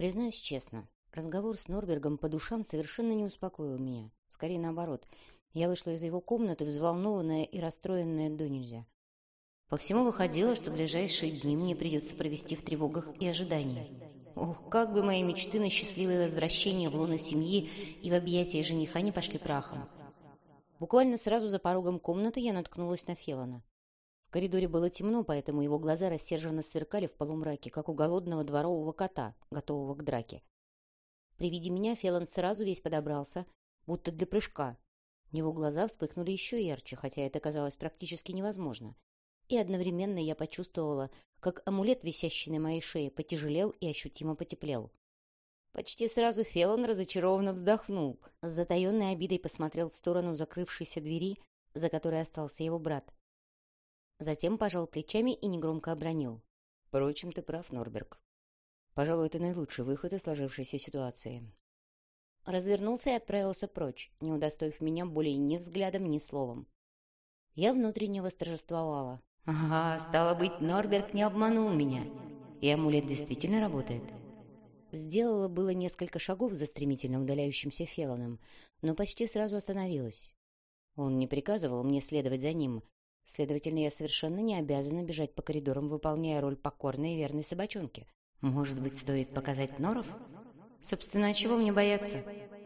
Признаюсь честно, разговор с Норбергом по душам совершенно не успокоил меня. Скорее наоборот. Я вышла из его комнаты, взволнованная и расстроенная до нельзя. По всему выходило, что ближайшие дни мне придется провести в тревогах и ожидании. Ох, как бы мои мечты на счастливое возвращение в лоно семьи и в объятия жениха не пошли прахом. Буквально сразу за порогом комнаты я наткнулась на Фелона. В коридоре было темно, поэтому его глаза рассерженно сверкали в полумраке, как у голодного дворового кота, готового к драке. При виде меня Фелон сразу весь подобрался, будто для прыжка. Его глаза вспыхнули еще ярче, хотя это казалось практически невозможно и одновременно я почувствовала, как амулет, висящий на моей шее, потяжелел и ощутимо потеплел. Почти сразу Фелон разочарованно вздохнул, с затаенной обидой посмотрел в сторону закрывшейся двери, за которой остался его брат. Затем пожал плечами и негромко обронил. «Впрочем, ты прав, Норберг. Пожалуй, это наилучший выход из сложившейся ситуации». Развернулся и отправился прочь, не удостоив меня более ни взглядом, ни словом. Я внутренне восторжествовала. Ага, стало быть, Норберг не обманул меня. И амулет действительно работает. Сделала было несколько шагов за стремительно удаляющимся Фелоном, но почти сразу остановилась. Он не приказывал мне следовать за ним. Следовательно, я совершенно не обязана бежать по коридорам, выполняя роль покорной и верной собачонки. Может быть, стоит показать Норов? Собственно, а чего мне бояться?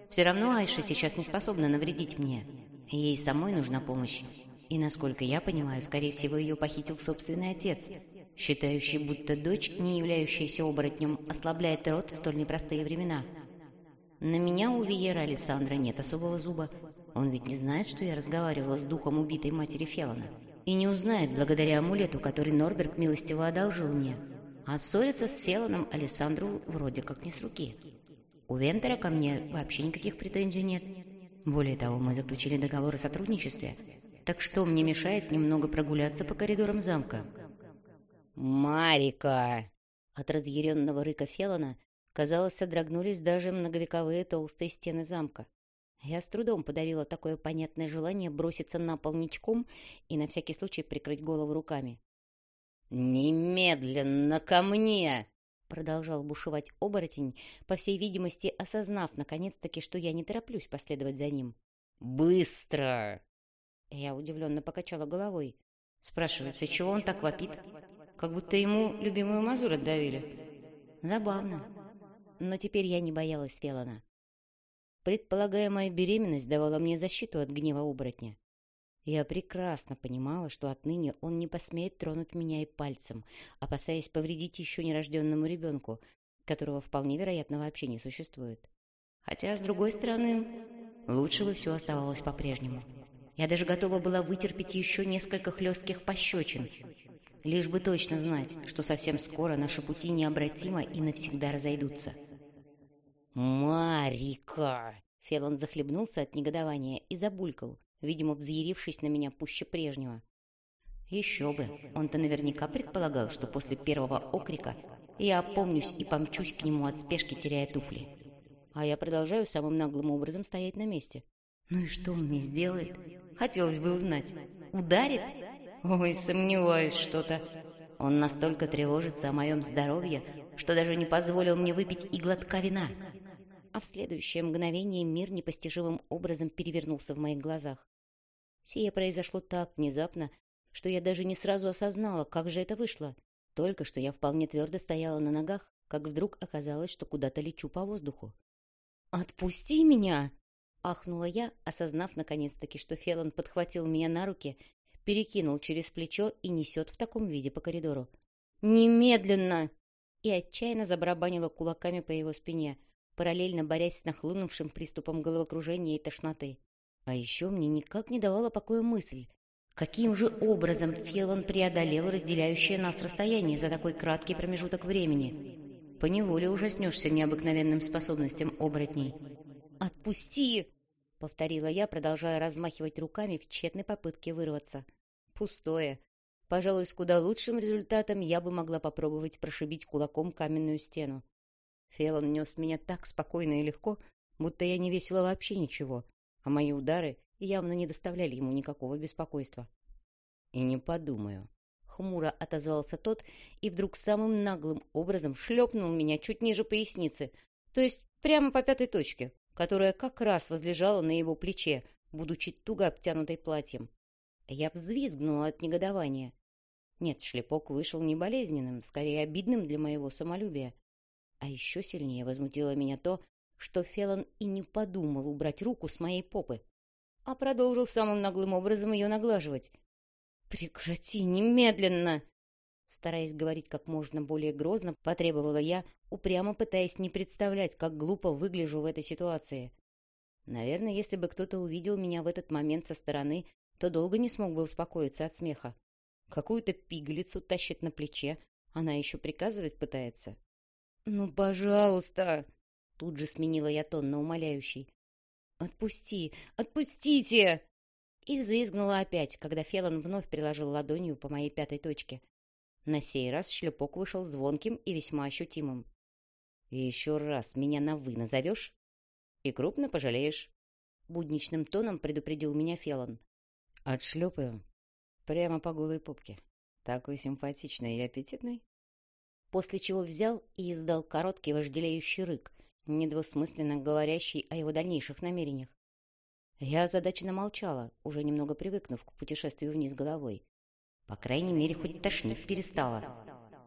Все равно Айша сейчас не способна навредить мне. Ей самой нужна помощь. И, насколько я понимаю, скорее всего, ее похитил собственный отец, считающий, будто дочь, не являющаяся оборотнем, ослабляет род в столь непростые времена. На меня у Виера Александра нет особого зуба. Он ведь не знает, что я разговаривала с духом убитой матери Феллона. И не узнает благодаря амулету, который Норберг милостиво одолжил мне. А ссориться с Феллоном Александру вроде как не с руки. У Вентера ко мне вообще никаких претензий нет. Более того, мы заключили договор о сотрудничестве – так что мне мешает немного прогуляться по коридорам замка? «Марика!» От разъяренного рыка Фелона, казалось, содрогнулись даже многовековые толстые стены замка. Я с трудом подавила такое понятное желание броситься на пол ничком и на всякий случай прикрыть голову руками. «Немедленно ко мне!» Продолжал бушевать оборотень, по всей видимости, осознав наконец-таки, что я не тороплюсь последовать за ним. «Быстро!» Я удивленно покачала головой. Спрашивается, чего он так вопит? Как будто ему любимую мазурь отдавили. Забавно. Но теперь я не боялась Фелана. Предполагаемая беременность давала мне защиту от гнева оборотня. Я прекрасно понимала, что отныне он не посмеет тронуть меня и пальцем, опасаясь повредить еще нерожденному ребенку, которого вполне вероятно вообще не существует. Хотя, с другой стороны, лучше бы все оставалось по-прежнему. Я даже готова была вытерпеть еще несколько хлестких пощечин, лишь бы точно знать, что совсем скоро наши пути необратимо и навсегда разойдутся. «Марика!» Фелон захлебнулся от негодования и забулькал, видимо, взъярившись на меня пуще прежнего. Еще бы, он-то наверняка предполагал, что после первого окрика я опомнюсь и помчусь к нему от спешки, теряя туфли. А я продолжаю самым наглым образом стоять на месте. Ну и что он мне сделает? Хотелось бы узнать. Ударит? Ой, сомневаюсь что-то. Он настолько тревожится о моем здоровье, что даже не позволил мне выпить и глотка вина. А в следующее мгновение мир непостижимым образом перевернулся в моих глазах. Сие произошло так внезапно, что я даже не сразу осознала, как же это вышло. Только что я вполне твердо стояла на ногах, как вдруг оказалось, что куда-то лечу по воздуху. «Отпусти меня!» Ахнула я, осознав наконец-таки, что Фелон подхватил меня на руки, перекинул через плечо и несет в таком виде по коридору. «Немедленно!» И отчаянно забарабанила кулаками по его спине, параллельно борясь с нахлынувшим приступом головокружения и тошноты. А еще мне никак не давала покоя мысль, каким же образом Фелон преодолел разделяющее нас расстояние за такой краткий промежуток времени. Поневоле ужаснешься необыкновенным способностям оборотней. «Отпусти!» — повторила я, продолжая размахивать руками в тщетной попытке вырваться. «Пустое. Пожалуй, с куда лучшим результатом я бы могла попробовать прошибить кулаком каменную стену. Фелон нес меня так спокойно и легко, будто я не весила вообще ничего, а мои удары явно не доставляли ему никакого беспокойства. «И не подумаю», — хмуро отозвался тот и вдруг самым наглым образом шлепнул меня чуть ниже поясницы, то есть прямо по пятой точке, которая как раз возлежала на его плече, будучи туго обтянутой платьем. Я взвизгнула от негодования. Нет, шлепок вышел не болезненным, скорее обидным для моего самолюбия. А еще сильнее возмутило меня то, что Фелон и не подумал убрать руку с моей попы, а продолжил самым наглым образом ее наглаживать. «Прекрати немедленно!» Стараясь говорить как можно более грозно, потребовала я, упрямо пытаясь не представлять, как глупо выгляжу в этой ситуации. Наверное, если бы кто-то увидел меня в этот момент со стороны, то долго не смог бы успокоиться от смеха. Какую-то пигалицу тащит на плече, она еще приказывать пытается. «Ну, пожалуйста!» Тут же сменила я тон на умоляющий. «Отпусти! Отпустите!» И взвизгнула опять, когда Фелон вновь приложил ладонью по моей пятой точке. На сей раз шлепок вышел звонким и весьма ощутимым. «И еще раз меня на «вы» назовешь, и крупно пожалеешь», — будничным тоном предупредил меня Фелон. «Отшлепаю. Прямо по голой попке. Такой симпатичный и аппетитный». После чего взял и издал короткий вожделеющий рык, недвусмысленно говорящий о его дальнейших намерениях. Я озадаченно молчала, уже немного привыкнув к путешествию вниз головой. По крайней мере, хоть тошнить перестала.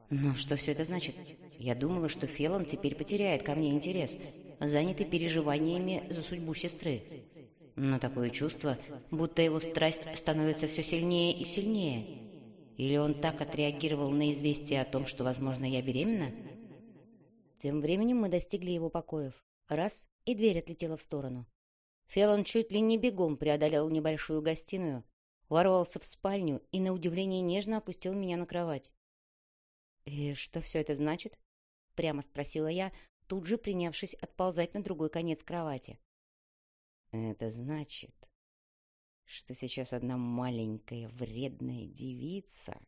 Но что все это значит? Я думала, что Фелон теперь потеряет ко мне интерес, занятый переживаниями за судьбу сестры. Но такое чувство, будто его страсть становится все сильнее и сильнее. Или он так отреагировал на известие о том, что, возможно, я беременна? Тем временем мы достигли его покоев. Раз, и дверь отлетела в сторону. Фелон чуть ли не бегом преодолел небольшую гостиную, ворвался в спальню и, на удивление, нежно опустил меня на кровать. «И что все это значит?» — прямо спросила я, тут же принявшись отползать на другой конец кровати. «Это значит, что сейчас одна маленькая вредная девица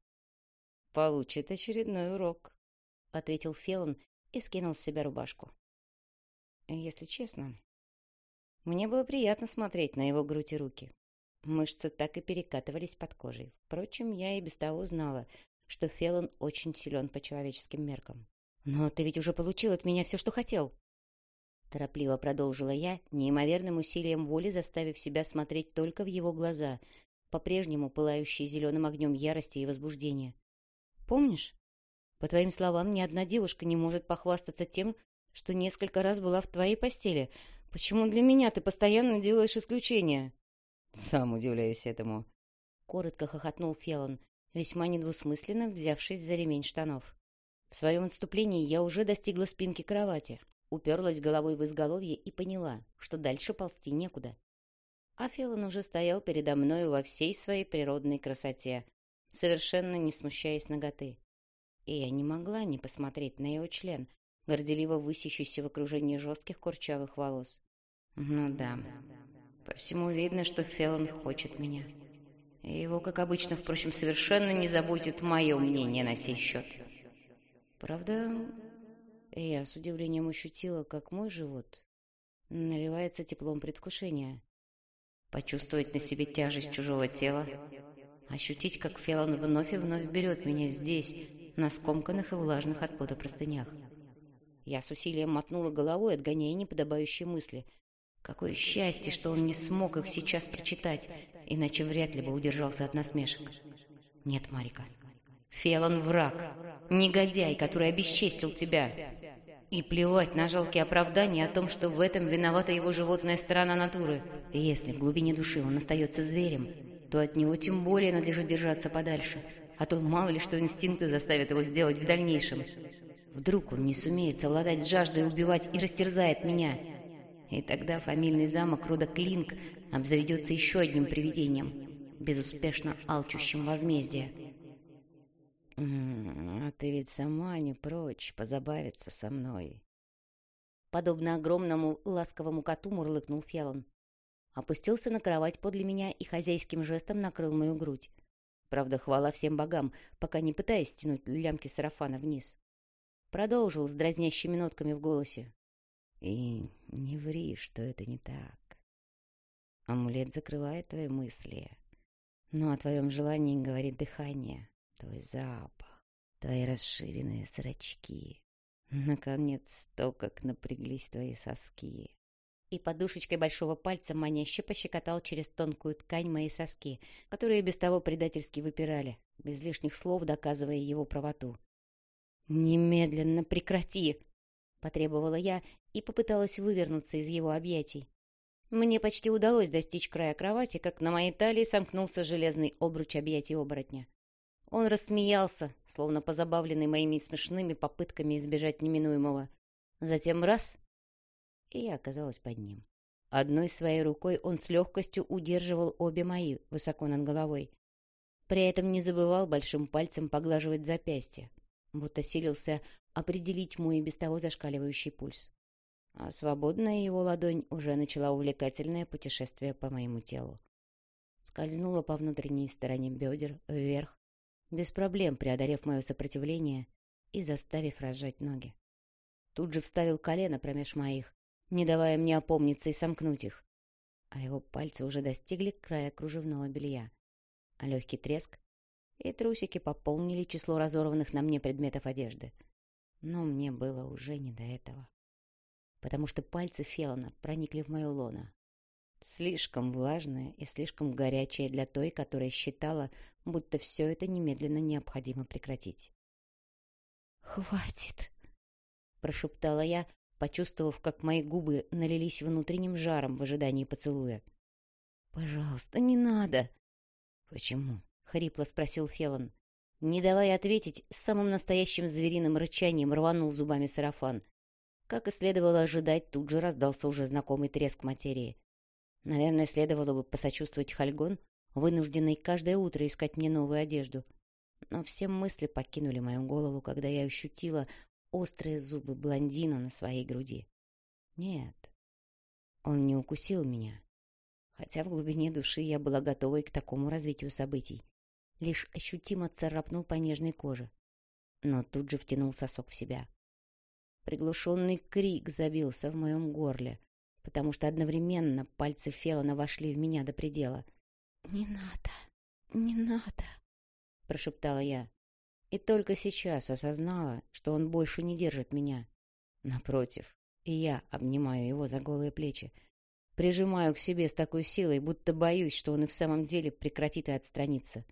получит очередной урок», — ответил Фелон и скинул с себя рубашку. Если честно, мне было приятно смотреть на его грудь и руки. Мышцы так и перекатывались под кожей. Впрочем, я и без того знала, что Фелон очень силен по человеческим меркам. «Но ты ведь уже получил от меня все, что хотел!» Торопливо продолжила я, неимоверным усилием воли заставив себя смотреть только в его глаза, по-прежнему пылающие зеленым огнем ярости и возбуждения. «Помнишь? По твоим словам, ни одна девушка не может похвастаться тем, что несколько раз была в твоей постели. Почему для меня ты постоянно делаешь исключения?» «Сам удивляюсь этому», — коротко хохотнул Фелон, весьма недвусмысленно взявшись за ремень штанов. В своем отступлении я уже достигла спинки кровати, уперлась головой в изголовье и поняла, что дальше ползти некуда. А Фелон уже стоял передо мною во всей своей природной красоте, совершенно не смущаясь ноготы. И я не могла не посмотреть на его член, горделиво высящийся в окружении жестких курчавых волос. Ну да, по всему видно, что Феллон хочет меня. И его, как обычно, впрочем, совершенно не заботит мое мнение на сей счет. Правда, я с удивлением ощутила, как мой живот наливается теплом предвкушения. Почувствовать на себе тяжесть чужого тела, ощутить, как Феллон вновь и вновь берет меня здесь, на скомканных и влажных от пота простынях. Я с усилием мотнула головой, отгоняя неподобающие мысли — Какое счастье, что он не смог их сейчас прочитать, иначе вряд ли бы удержался от насмешек. Нет, Марика. Фелон враг, негодяй, который обесчестил тебя. И плевать на жалкие оправдания о том, что в этом виновата его животная сторона натуры. Если в глубине души он остается зверем, то от него тем более надлежит держаться подальше, а то мало ли что инстинкты заставят его сделать в дальнейшем. Вдруг он не сумеет совладать с жаждой убивать и растерзает меня — и тогда фамильный замок рода Клинк обзаведется еще одним привидением, безуспешно алчущим возмездие. «А ты ведь сама не прочь позабавиться со мной». Подобно огромному ласковому коту мурлыкнул Фелон. Опустился на кровать подле меня и хозяйским жестом накрыл мою грудь. Правда, хвала всем богам, пока не пытаясь стянуть лямки сарафана вниз. Продолжил с дразнящими нотками в голосе. И не ври, что это не так. Амулет закрывает твои мысли. Но о твоем желании говорит дыхание. Твой запах, твои расширенные зрачки. Наконец, то, как напряглись твои соски. И подушечкой большого пальца маняще пощекотал через тонкую ткань мои соски, которые без того предательски выпирали, без лишних слов доказывая его правоту. «Немедленно прекрати!» — потребовала я и попыталась вывернуться из его объятий. Мне почти удалось достичь края кровати, как на моей талии сомкнулся железный обруч объятий оборотня. Он рассмеялся, словно позабавленный моими смешными попытками избежать неминуемого. Затем раз — и я оказалась под ним. Одной своей рукой он с легкостью удерживал обе мои высоко над головой. При этом не забывал большим пальцем поглаживать запястье, будто силился определить мой без того зашкаливающий пульс а свободная его ладонь уже начала увлекательное путешествие по моему телу. Скользнула по внутренней стороне бедер вверх, без проблем преодолев мое сопротивление и заставив разжать ноги. Тут же вставил колено промеж моих, не давая мне опомниться и сомкнуть их, а его пальцы уже достигли края кружевного белья, а легкий треск и трусики пополнили число разорванных на мне предметов одежды. Но мне было уже не до этого потому что пальцы Феллона проникли в мое лоно. Слишком влажное и слишком горячее для той, которая считала, будто все это немедленно необходимо прекратить. «Хватит!» — прошептала я, почувствовав, как мои губы налились внутренним жаром в ожидании поцелуя. «Пожалуйста, не надо!» «Почему?» — хрипло спросил Феллон. Не давая ответить, с самым настоящим звериным рычанием рванул зубами сарафан, как и следовало ожидать, тут же раздался уже знакомый треск материи. Наверное, следовало бы посочувствовать Хальгон, вынужденный каждое утро искать мне новую одежду. Но все мысли покинули мою голову, когда я ощутила острые зубы блондина на своей груди. Нет, он не укусил меня. Хотя в глубине души я была готова к такому развитию событий. Лишь ощутимо царапнул по нежной коже. Но тут же втянул сосок в себя. Приглушенный крик забился в моем горле, потому что одновременно пальцы Феллона вошли в меня до предела. «Не надо, не надо», — прошептала я. И только сейчас осознала, что он больше не держит меня. Напротив, и я обнимаю его за голые плечи, прижимаю к себе с такой силой, будто боюсь, что он и в самом деле прекратит и отстранится.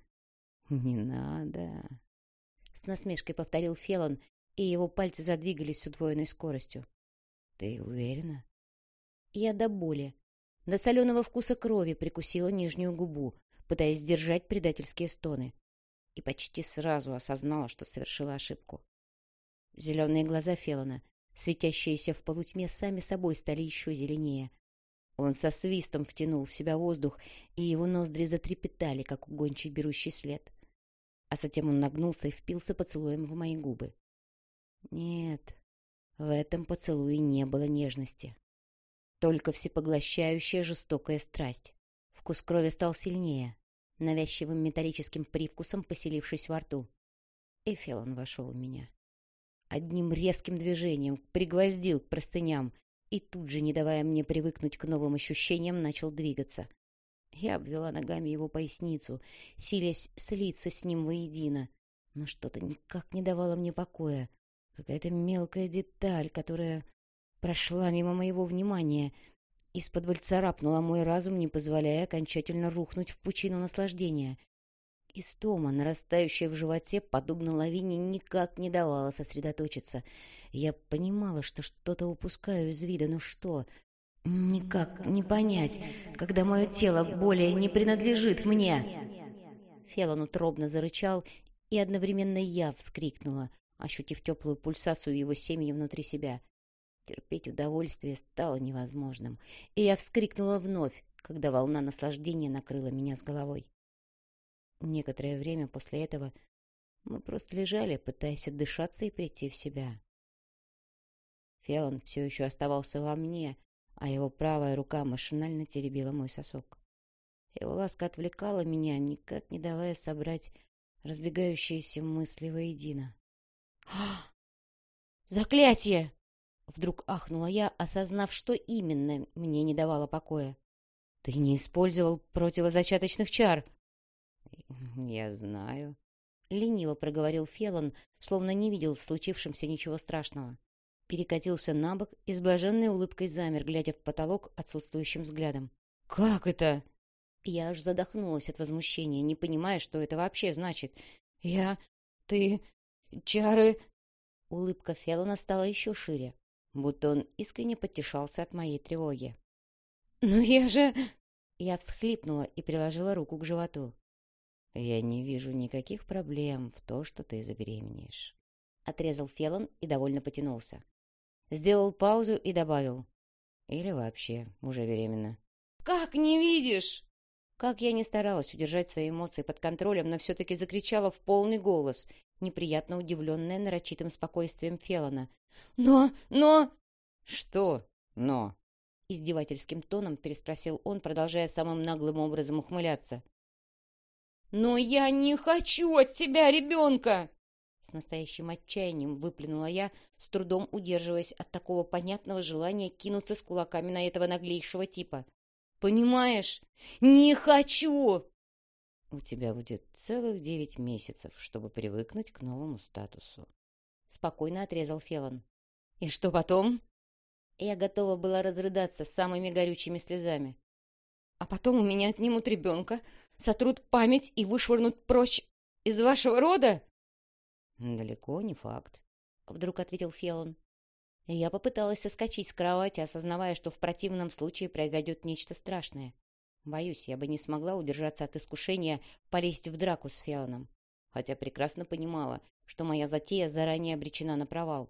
«Не надо», — с насмешкой повторил Фелон и его пальцы задвигались с удвоенной скоростью. «Ты уверена?» Я до боли, до соленого вкуса крови прикусила нижнюю губу, пытаясь сдержать предательские стоны, и почти сразу осознала, что совершила ошибку. Зеленые глаза Фелона, светящиеся в полутьме, сами собой стали еще зеленее. Он со свистом втянул в себя воздух, и его ноздри затрепетали, как у гончей берущий след. А затем он нагнулся и впился поцелуем в мои губы. Нет, в этом поцелуе не было нежности. Только всепоглощающая жестокая страсть. Вкус крови стал сильнее, навязчивым металлическим привкусом поселившись во рту. И Фелон вошел в меня. Одним резким движением пригвоздил к простыням и тут же, не давая мне привыкнуть к новым ощущениям, начал двигаться. Я обвела ногами его поясницу, силясь слиться с ним воедино, но что-то никак не давало мне покоя. Какая-то мелкая деталь, которая прошла мимо моего внимания, из-под царапнула мой разум, не позволяя окончательно рухнуть в пучину наслаждения. Истома, нарастающая в животе, подобно лавине, никак не давала сосредоточиться. Я понимала, что что-то упускаю из вида, но что? Никак не понять, когда мое тело более не принадлежит мне. Фелон утробно зарычал, и одновременно я вскрикнула — ощутив теплую пульсацию его семьи внутри себя. Терпеть удовольствие стало невозможным, и я вскрикнула вновь, когда волна наслаждения накрыла меня с головой. Некоторое время после этого мы просто лежали, пытаясь отдышаться и прийти в себя. Фелон все еще оставался во мне, а его правая рука машинально теребила мой сосок. Его ласка отвлекала меня, никак не давая собрать разбегающиеся мысли воедино. «Заклятие!» Вдруг ахнула я, осознав, что именно мне не давало покоя. «Ты не использовал противозачаточных чар!» «Я знаю», — лениво проговорил Фелон, словно не видел в случившемся ничего страшного. Перекатился на бок и с блаженной улыбкой замер, глядя в потолок отсутствующим взглядом. «Как это?» Я аж задохнулась от возмущения, не понимая, что это вообще значит. «Я... ты... чары...» Улыбка Феллона стала еще шире, будто он искренне потешался от моей тревоги. «Но я же...» Я всхлипнула и приложила руку к животу. «Я не вижу никаких проблем в том, что ты забеременеешь», — отрезал Фелон и довольно потянулся. Сделал паузу и добавил. «Или вообще уже беременна». «Как не видишь?» Как я не старалась удержать свои эмоции под контролем, но все-таки закричала в полный голос, неприятно удивленная нарочитым спокойствием Фелона. «Но... но...» «Что «но»?» Издевательским тоном переспросил он, продолжая самым наглым образом ухмыляться. «Но я не хочу от тебя ребенка!» С настоящим отчаянием выплюнула я, с трудом удерживаясь от такого понятного желания кинуться с кулаками на этого наглейшего типа. «Понимаешь? Не хочу!» «У тебя будет целых девять месяцев, чтобы привыкнуть к новому статусу», — спокойно отрезал Фелон. «И что потом?» Я готова была разрыдаться самыми горючими слезами. «А потом у меня отнимут ребенка, сотрут память и вышвырнут прочь из вашего рода?» «Далеко не факт», — вдруг ответил Фелон. Я попыталась соскочить с кровати, осознавая, что в противном случае произойдет нечто страшное. Боюсь, я бы не смогла удержаться от искушения полезть в драку с Фелоном, хотя прекрасно понимала, что моя затея заранее обречена на провал.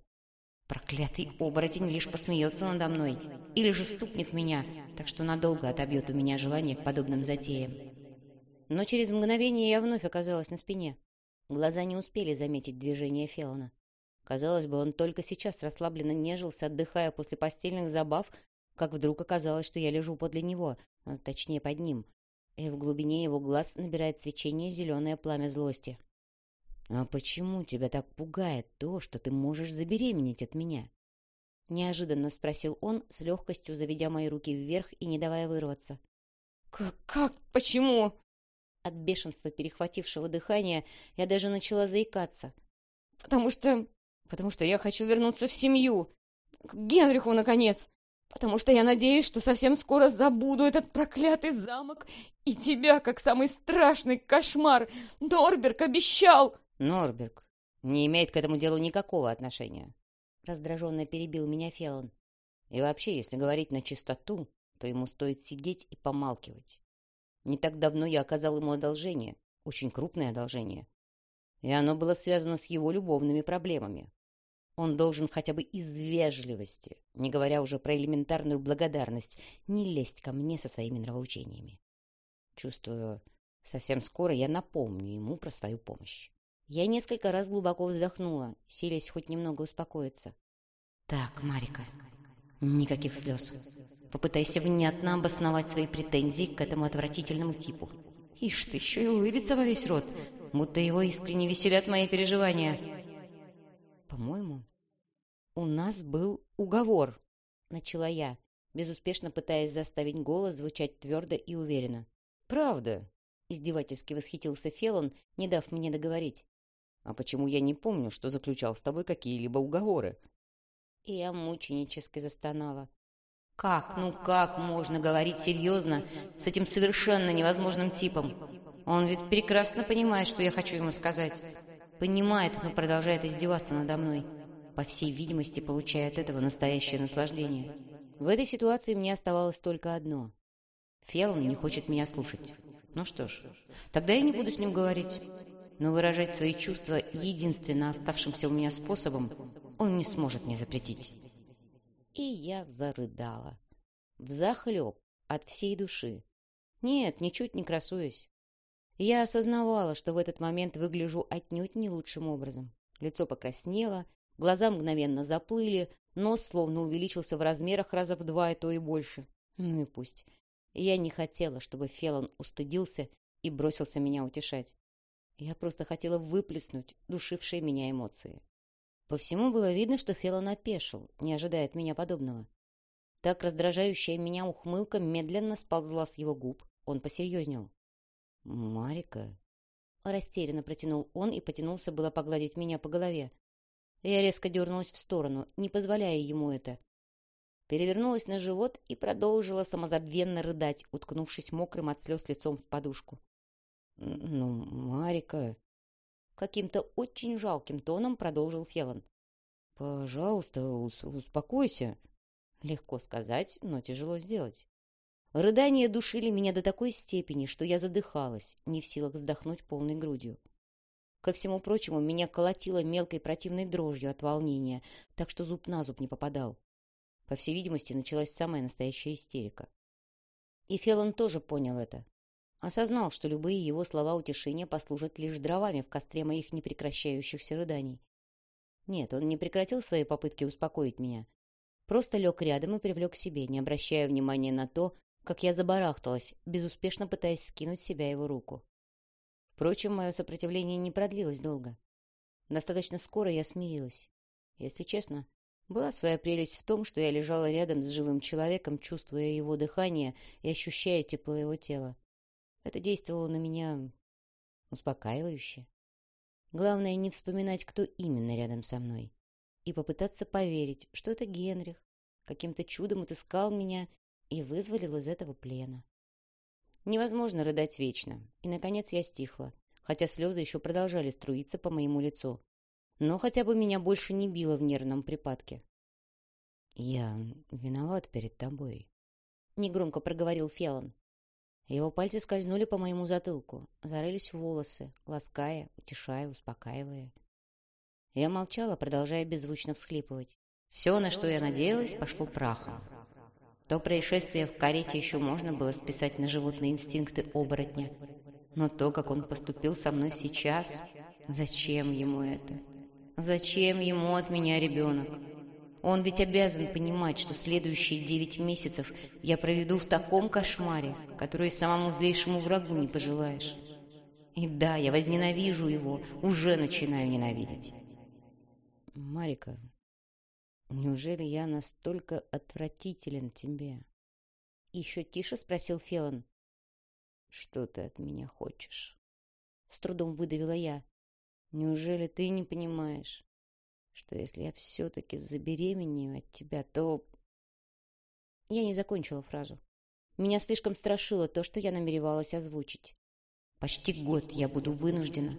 Проклятый оборотень лишь посмеется надо мной или же стукнет меня, так что надолго отобьет у меня желание к подобным затеям. Но через мгновение я вновь оказалась на спине. Глаза не успели заметить движение Фелона. Казалось бы, он только сейчас расслабленно нежился, отдыхая после постельных забав, как вдруг оказалось, что я лежу подле него, а, точнее под ним, и в глубине его глаз набирает свечение зеленое пламя злости. «А почему тебя так пугает то, что ты можешь забеременеть от меня?» Неожиданно спросил он, с легкостью заведя мои руки вверх и не давая вырваться. «Как? как? Почему?» От бешенства, перехватившего дыхание, я даже начала заикаться. «Потому что... потому что я хочу вернуться в семью. К Генриху, наконец. Потому что я надеюсь, что совсем скоро забуду этот проклятый замок и тебя, как самый страшный кошмар. Норберг обещал...» Норберг не имеет к этому делу никакого отношения. Раздраженно перебил меня Фелон. И вообще, если говорить на чистоту, то ему стоит сидеть и помалкивать. Не так давно я оказал ему одолжение, очень крупное одолжение. И оно было связано с его любовными проблемами. Он должен хотя бы из вежливости, не говоря уже про элементарную благодарность, не лезть ко мне со своими нравоучениями. Чувствую, совсем скоро я напомню ему про свою помощь. Я несколько раз глубоко вздохнула, силясь хоть немного успокоиться. «Так, Марика, никаких слез. Попытайся внятно обосновать свои претензии к этому отвратительному типу. Ишь ты, еще и улыбится во весь рот, будто его искренне веселят мои переживания». «По-моему, у нас был уговор», — начала я, безуспешно пытаясь заставить голос звучать твердо и уверенно. «Правда?» — издевательски восхитился Фелон, не дав мне договорить. А почему я не помню, что заключал с тобой какие-либо уговоры?» И я мученически застонала. «Как, ну как можно говорить серьезно с этим совершенно невозможным типом? Он ведь прекрасно понимает, что я хочу ему сказать. Понимает, но продолжает издеваться надо мной. По всей видимости, получая от этого настоящее наслаждение. В этой ситуации мне оставалось только одно. Фелон не хочет меня слушать. Ну что ж, тогда я не буду с ним говорить но выражать свои чувства единственно оставшимся у меня способом он не сможет мне запретить. И я зарыдала. Взахлеб, от всей души. Нет, ничуть не красуюсь. Я осознавала, что в этот момент выгляжу отнюдь не лучшим образом. Лицо покраснело, глаза мгновенно заплыли, нос словно увеличился в размерах раза в два и то и больше. Ну и пусть. Я не хотела, чтобы Фелон устыдился и бросился меня утешать. Я просто хотела выплеснуть душившие меня эмоции. По всему было видно, что Фелон опешил, не ожидая от меня подобного. Так раздражающая меня ухмылка медленно сползла с его губ. Он посерьезнел. «Марика?» Растерянно протянул он и потянулся было погладить меня по голове. Я резко дернулась в сторону, не позволяя ему это. Перевернулась на живот и продолжила самозабвенно рыдать, уткнувшись мокрым от слез лицом в подушку. «Ну, Марика...» Каким-то очень жалким тоном продолжил Фелон. «Пожалуйста, ус успокойся». Легко сказать, но тяжело сделать. Рыдания душили меня до такой степени, что я задыхалась, не в силах вздохнуть полной грудью. Ко всему прочему, меня колотило мелкой противной дрожью от волнения, так что зуб на зуб не попадал. По всей видимости, началась самая настоящая истерика. И Фелон тоже понял это. Осознал, что любые его слова утешения послужат лишь дровами в костре моих непрекращающихся рыданий. Нет, он не прекратил свои попытки успокоить меня. Просто лег рядом и привлек к себе, не обращая внимания на то, как я забарахталась, безуспешно пытаясь скинуть с себя его руку. Впрочем, мое сопротивление не продлилось долго. Достаточно скоро я смирилась. Если честно, была своя прелесть в том, что я лежала рядом с живым человеком, чувствуя его дыхание и ощущая тепло его тела. Это действовало на меня успокаивающе. Главное не вспоминать, кто именно рядом со мной, и попытаться поверить, что это Генрих, каким-то чудом отыскал меня и вызволил из этого плена. Невозможно рыдать вечно, и, наконец, я стихла, хотя слезы еще продолжали струиться по моему лицу. Но хотя бы меня больше не било в нервном припадке. «Я виноват перед тобой», — негромко проговорил Фелон. Его пальцы скользнули по моему затылку, зарылись в волосы, лаская, утешая, успокаивая. Я молчала, продолжая беззвучно всхлипывать. Все, на что я надеялась, пошло прахом. То происшествие в карете еще можно было списать на животные инстинкты оборотня. Но то, как он поступил со мной сейчас, зачем ему это? Зачем ему от меня ребенок? Он ведь обязан понимать, что следующие девять месяцев я проведу в таком кошмаре, который самому злейшему врагу не пожелаешь. И да, я возненавижу его, уже начинаю ненавидеть. Марика, «Неужели я настолько отвратителен тебе?» Еще тише спросил Фелон. «Что ты от меня хочешь?» С трудом выдавила я. «Неужели ты не понимаешь, что если я все-таки забеременею от тебя, то...» Я не закончила фразу. Меня слишком страшило то, что я намеревалась озвучить. Почти год я буду вынуждена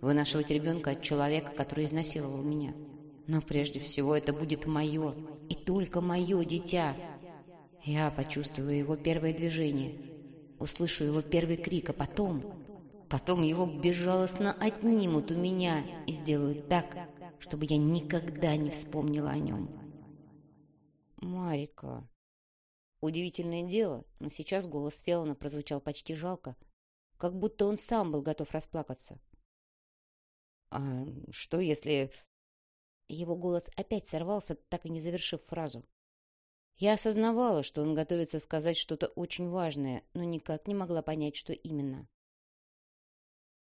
вынашивать ребенка от человека, который изнасиловал меня. Но прежде всего это будет мое, и только мое дитя. Я почувствую его первое движение, услышу его первый крик, а потом... Потом его безжалостно отнимут у меня и сделают так, чтобы я никогда не вспомнила о нем. Марика. Удивительное дело, но сейчас голос Феллона прозвучал почти жалко, как будто он сам был готов расплакаться. «А что, если его голос опять сорвался, так и не завершив фразу. Я осознавала, что он готовится сказать что-то очень важное, но никак не могла понять, что именно.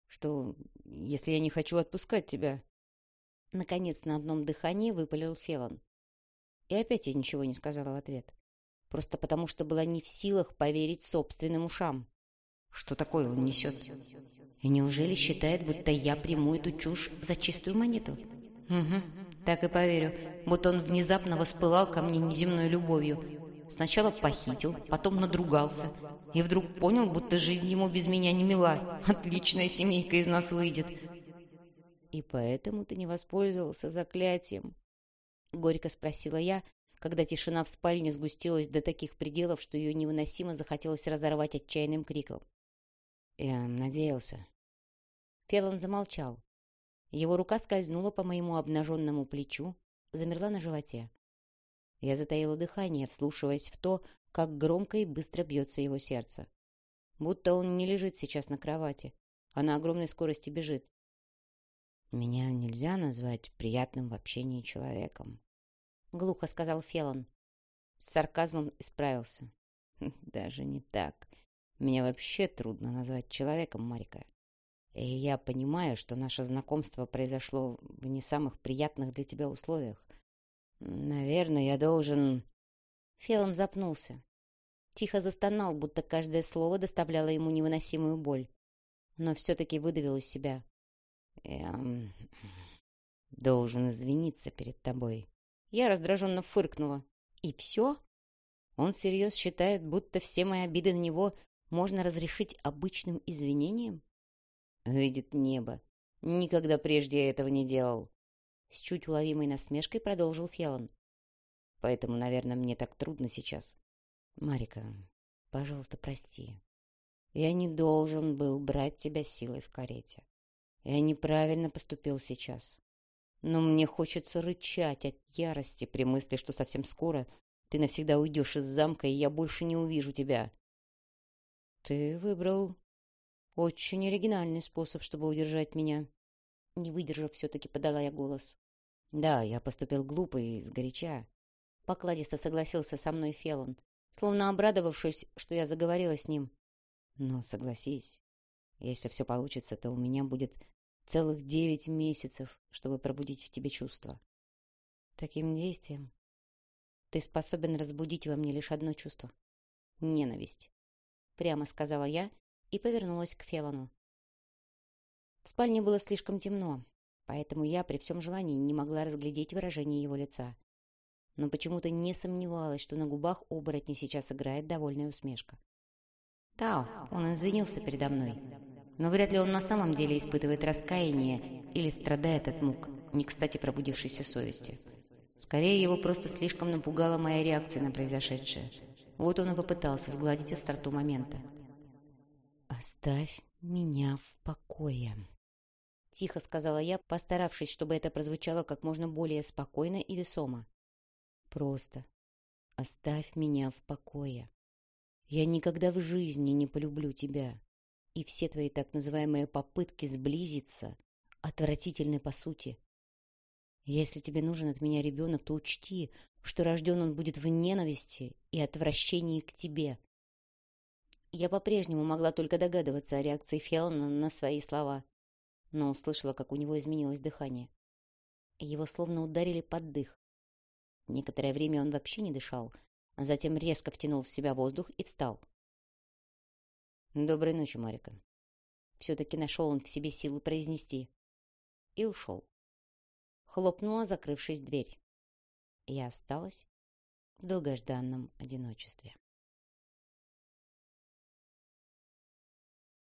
«Что, если я не хочу отпускать тебя?» Наконец, на одном дыхании выпалил Фелон. И опять я ничего не сказала в ответ. Просто потому, что была не в силах поверить собственным ушам. Что такое он несет? И неужели считает, будто я приму эту чушь за чистую монету? Угу. Так и поверю, будто он внезапно воспылал ко мне неземной любовью. Сначала похитил, потом надругался. И вдруг понял, будто жизнь ему без меня не мила. Отличная семейка из нас выйдет. «И поэтому ты не воспользовался заклятием?» Горько спросила я, когда тишина в спальне сгустилась до таких пределов, что ее невыносимо захотелось разорвать отчаянным криком. «Я надеялся». Фелон замолчал. Его рука скользнула по моему обнаженному плечу, замерла на животе. Я затаила дыхание, вслушиваясь в то, как громко и быстро бьется его сердце. Будто он не лежит сейчас на кровати, а на огромной скорости бежит. «Меня нельзя назвать приятным в общении человеком», — глухо сказал Фелон. С сарказмом исправился. «Даже не так. Меня вообще трудно назвать человеком, Марика. И я понимаю, что наше знакомство произошло в не самых приятных для тебя условиях. Наверное, я должен...» Фелон запнулся. Тихо застонал, будто каждое слово доставляло ему невыносимую боль. но все-таки выдавил из себя. «Я должен извиниться перед тобой». Я раздраженно фыркнула. «И все?» Он всерьез считает, будто все мои обиды на него можно разрешить обычным извинением? Видит небо. Никогда прежде я этого не делал. С чуть уловимой насмешкой продолжил Фелон. Поэтому, наверное, мне так трудно сейчас. Марика, пожалуйста, прости. Я не должен был брать тебя силой в карете. Я неправильно поступил сейчас. Но мне хочется рычать от ярости при мысли, что совсем скоро ты навсегда уйдешь из замка, и я больше не увижу тебя. Ты выбрал очень оригинальный способ, чтобы удержать меня. Не выдержав, все-таки подала я голос. Да, я поступил глупо и сгоряча. Покладисто согласился со мной Фелон, словно обрадовавшись, что я заговорила с ним. Но согласись, если все получится, то у меня будет целых девять месяцев, чтобы пробудить в тебе чувства. Таким действием ты способен разбудить во мне лишь одно чувство — ненависть. Прямо сказала я и повернулась к Фелону. В спальне было слишком темно, поэтому я при всем желании не могла разглядеть выражение его лица. Но почему-то не сомневалась, что на губах оборотня сейчас играет довольная усмешка. «Тао, он извинился передо мной. Но вряд ли он на самом деле испытывает раскаяние или страдает от мук, не кстати пробудившейся совести. Скорее, его просто слишком напугала моя реакция на произошедшее. Вот он и попытался сгладить остроту момента. «Оставь меня в покое», — тихо сказала я, постаравшись, чтобы это прозвучало как можно более спокойно и весомо. «Просто оставь меня в покое. Я никогда в жизни не полюблю тебя, и все твои так называемые попытки сблизиться отвратительны по сути. Если тебе нужен от меня ребенок, то учти, что рожден он будет в ненависти и отвращении к тебе. Я по-прежнему могла только догадываться о реакции Феллона на свои слова, но услышала, как у него изменилось дыхание. Его словно ударили под дых. Некоторое время он вообще не дышал, а затем резко втянул в себя воздух и встал. «Доброй ночи, Марика». Все-таки нашел он в себе силы произнести. И ушел хлопнула, закрывшись дверь. Я осталась в долгожданном одиночестве.